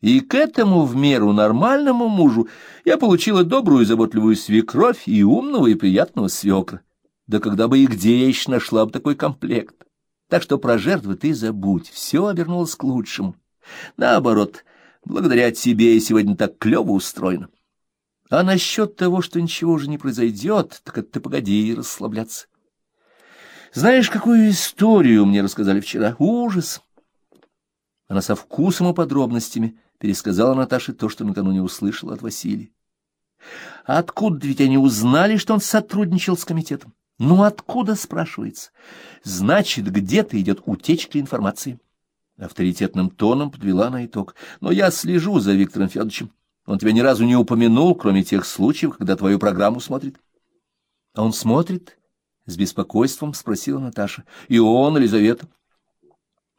И к этому в меру нормальному мужу я получила добрую и заботливую свекровь и умного и приятного свекра. Да когда бы и где еще нашла бы такой комплект? Так что про жертвы ты забудь, все обернулось к лучшему. Наоборот, благодаря тебе я сегодня так клево устроена. А насчет того, что ничего уже не произойдет, так это ты погоди расслабляться. Знаешь, какую историю мне рассказали вчера? Ужас! Она со вкусом и подробностями пересказала Наташе то, что накануне услышала от Василия. Откуда ведь они узнали, что он сотрудничал с комитетом? Ну откуда, спрашивается? Значит, где-то идет утечка информации. Авторитетным тоном подвела на итог. Но я слежу за Виктором Федоровичем. Он тебя ни разу не упомянул, кроме тех случаев, когда твою программу смотрит. — А он смотрит? — с беспокойством спросила Наташа. — И он, Елизавета.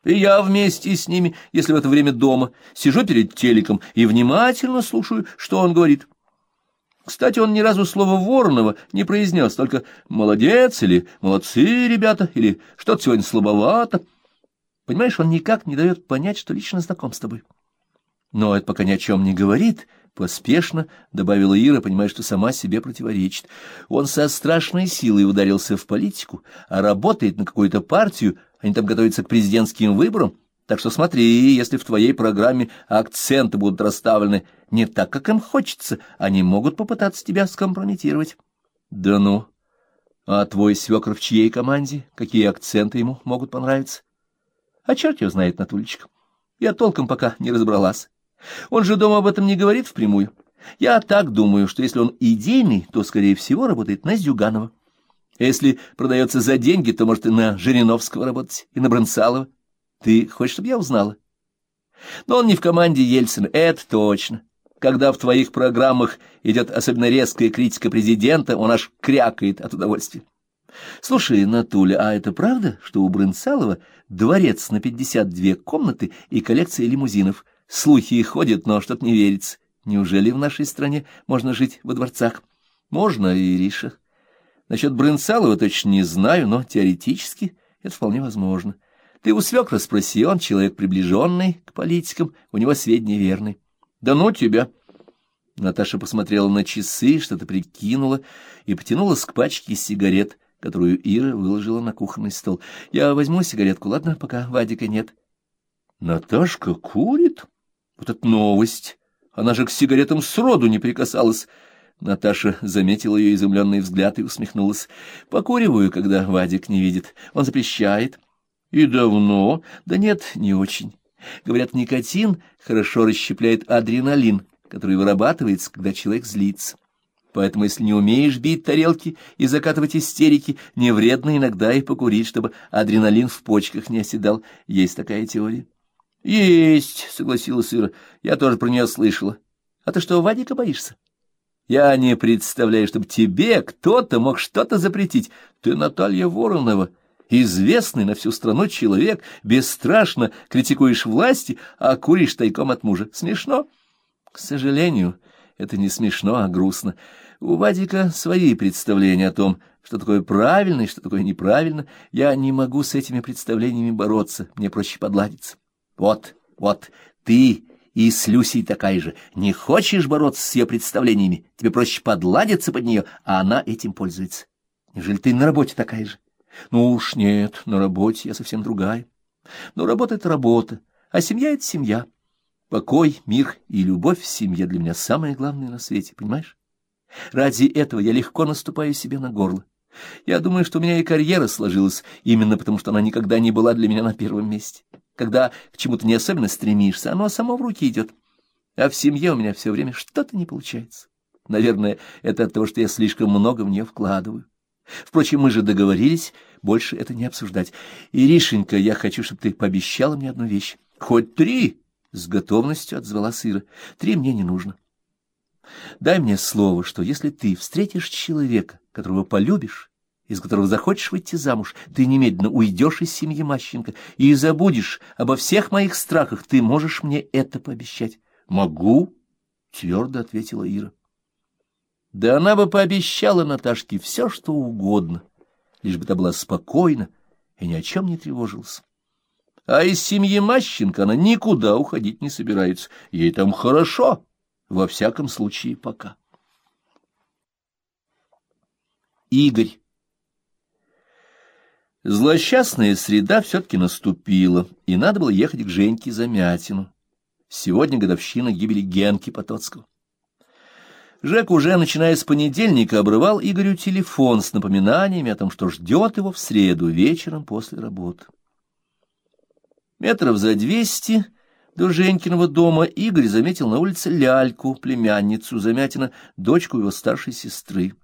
И я вместе с ними, если в это время дома, сижу перед телеком и внимательно слушаю, что он говорит. Кстати, он ни разу слова Воронова не произнес, только «молодец» или «молодцы, ребята» или «что-то сегодня слабовато». Понимаешь, он никак не дает понять, что лично знаком с тобой. Но это пока ни о чем не говорит, — поспешно добавила Ира, понимая, что сама себе противоречит. Он со страшной силой ударился в политику, а работает на какую-то партию, они там готовятся к президентским выборам, так что смотри, если в твоей программе акценты будут расставлены не так, как им хочется, они могут попытаться тебя скомпрометировать. Да ну! А твой свекр в чьей команде? Какие акценты ему могут понравиться? А черт его знает, Натулечка. Я толком пока не разобралась. Он же дома об этом не говорит впрямую. Я так думаю, что если он идейный, то, скорее всего, работает на Зюганова. Если продается за деньги, то, может, и на Жириновского работать, и на Бронцалова. Ты хочешь, чтобы я узнала? Но он не в команде Ельцина, это точно. Когда в твоих программах идет особенно резкая критика президента, он аж крякает от удовольствия. Слушай, Натуля, а это правда, что у Брынцалова дворец на пятьдесят две комнаты и коллекция лимузинов? Слухи ходят, но что-то не верится. Неужели в нашей стране можно жить во дворцах? Можно, Ириша. Насчет Брынцалова точно не знаю, но теоретически это вполне возможно. Ты у свекра спроси, он человек приближенный к политикам, у него сведения верные. Да ну тебя! Наташа посмотрела на часы, что-то прикинула и потянулась к пачке сигарет, которую Ира выложила на кухонный стол. Я возьму сигаретку, ладно, пока Вадика нет. Наташка курит? Вот это новость! Она же к сигаретам сроду не прикасалась. Наташа заметила ее изумленный взгляд и усмехнулась. «Покуриваю, когда Вадик не видит. Он запрещает». «И давно?» «Да нет, не очень. Говорят, никотин хорошо расщепляет адреналин, который вырабатывается, когда человек злится. Поэтому, если не умеешь бить тарелки и закатывать истерики, не вредно иногда и покурить, чтобы адреналин в почках не оседал. Есть такая теория». «Есть», — согласилась Ира. «Я тоже про нее слышала. А ты что, Вадика боишься?» Я не представляю, чтобы тебе кто-то мог что-то запретить. Ты Наталья Воронова, известный на всю страну человек, бесстрашно критикуешь власти, а куришь тайком от мужа. Смешно? К сожалению, это не смешно, а грустно. У Вадика свои представления о том, что такое правильно и что такое неправильно. Я не могу с этими представлениями бороться, мне проще подладиться. Вот, вот, ты и с Люсей такая же. Не хочешь бороться с ее представлениями, тебе проще подладиться под нее, а она этим пользуется. Неужели ты на работе такая же? Ну уж нет, на работе я совсем другая. Но работа — это работа, а семья — это семья. Покой, мир и любовь в семье для меня самое главное на свете, понимаешь? Ради этого я легко наступаю себе на горло. Я думаю, что у меня и карьера сложилась именно потому, что она никогда не была для меня на первом месте. Когда к чему-то не особенно стремишься, оно само в руки идет. А в семье у меня все время что-то не получается. Наверное, это от того, что я слишком много в нее вкладываю. Впрочем, мы же договорились больше это не обсуждать. Иришенька, я хочу, чтобы ты пообещала мне одну вещь. Хоть три, — с готовностью отзвала Сыра. Три мне не нужно. Дай мне слово, что если ты встретишь человека, которого полюбишь, из которого захочешь выйти замуж, ты немедленно уйдешь из семьи Мащенко и забудешь обо всех моих страхах. Ты можешь мне это пообещать? — Могу, — твердо ответила Ира. Да она бы пообещала Наташке все, что угодно, лишь бы та была спокойна и ни о чем не тревожилась. А из семьи Мащенко она никуда уходить не собирается. Ей там хорошо, во всяком случае, пока. Игорь. Злосчастная среда все-таки наступила, и надо было ехать к Женьке Замятину. Сегодня годовщина гибели Генки Потоцкого. Жек уже, начиная с понедельника, обрывал Игорю телефон с напоминаниями о том, что ждет его в среду вечером после работы. Метров за двести до Женькиного дома Игорь заметил на улице Ляльку, племянницу Замятина, дочку его старшей сестры.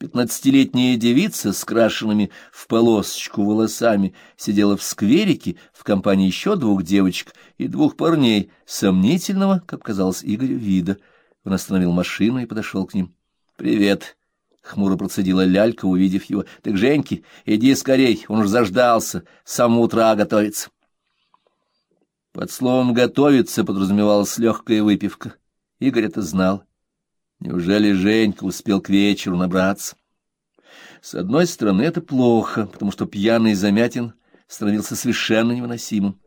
Пятнадцатилетняя девица с крашенными в полосочку волосами сидела в скверике в компании еще двух девочек и двух парней, сомнительного, как казалось Игорю, вида. Он остановил машину и подошел к ним. — Привет! — хмуро процедила лялька, увидев его. — Так, Женьки, иди скорей, он уж заждался, с самого утра готовится. Под словом «готовиться» подразумевалась легкая выпивка. Игорь это знал. Неужели Женька успел к вечеру набраться? С одной стороны, это плохо, потому что пьяный Замятин становился совершенно невыносимым.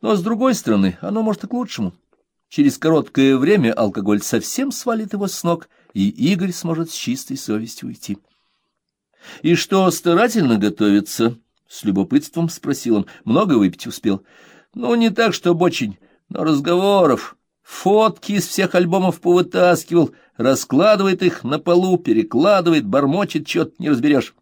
Но с другой стороны, оно может и к лучшему. Через короткое время алкоголь совсем свалит его с ног, и Игорь сможет с чистой совестью уйти. — И что, старательно готовится? — с любопытством спросил он. — Много выпить успел? — ну, не так, чтобы очень, но разговоров. Фотки из всех альбомов повытаскивал, раскладывает их на полу, перекладывает, бормочет, что-то не разберешь.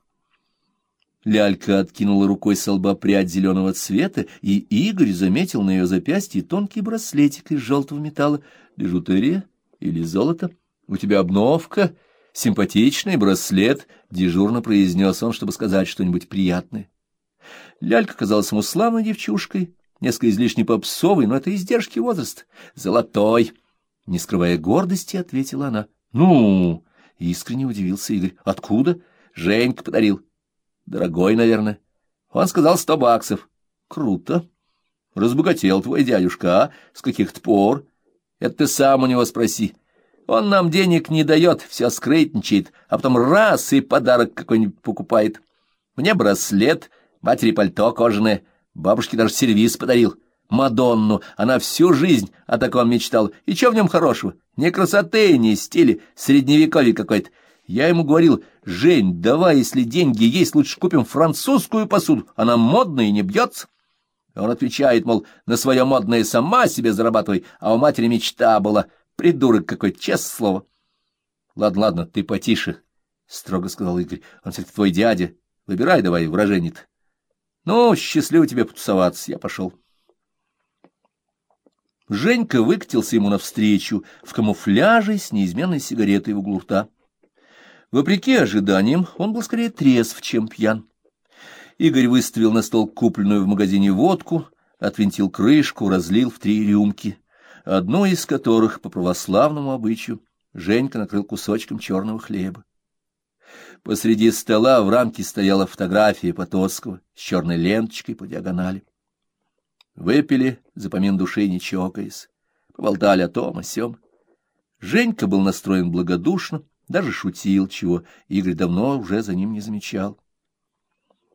Лялька откинула рукой с лба прядь зеленого цвета, и Игорь заметил на ее запястье тонкий браслетик из желтого металла. Бижутерия или золото? У тебя обновка? Симпатичный браслет, — дежурно произнес он, чтобы сказать что-нибудь приятное. Лялька казалась ему славной девчушкой, несколько излишне попсовый, но это издержки возраста. Золотой. Не скрывая гордости, ответила она. Ну, искренне удивился Игорь. Откуда? Женька подарил. Дорогой, наверное. Он сказал сто баксов. Круто. Разбогател твой дядюшка, а? С каких-то пор? Это ты сам у него спроси. Он нам денег не дает, все скрытничает, а потом раз и подарок какой-нибудь покупает. Мне браслет, матери пальто кожаное — Бабушке даже сервиз подарил. Мадонну. Она всю жизнь о таком мечтала. И что в нем хорошего? Ни красоты, ни стиля. Средневековье какой-то. Я ему говорил, Жень, давай, если деньги есть, лучше купим французскую посуду. Она модная и не бьется. Он отвечает, мол, на свое модное сама себе зарабатывай, а у матери мечта была. Придурок какой-то, честное слово. Ладно, ладно, ты потише, — строго сказал Игорь. Он все-таки твой дядя. Выбирай давай выражение-то. Ну, счастливо тебе потусоваться, я пошел. Женька выкатился ему навстречу в камуфляже с неизменной сигаретой в углу рта. Вопреки ожиданиям, он был скорее трезв, чем пьян. Игорь выставил на стол купленную в магазине водку, отвинтил крышку, разлил в три рюмки, одну из которых, по православному обычаю, Женька накрыл кусочком черного хлеба. Посреди стола в рамке стояла фотография Потоцкого с черной ленточкой по диагонали. Выпили, за помин души не чокаясь, поболтали о том, о сём. Женька был настроен благодушно, даже шутил, чего Игорь давно уже за ним не замечал.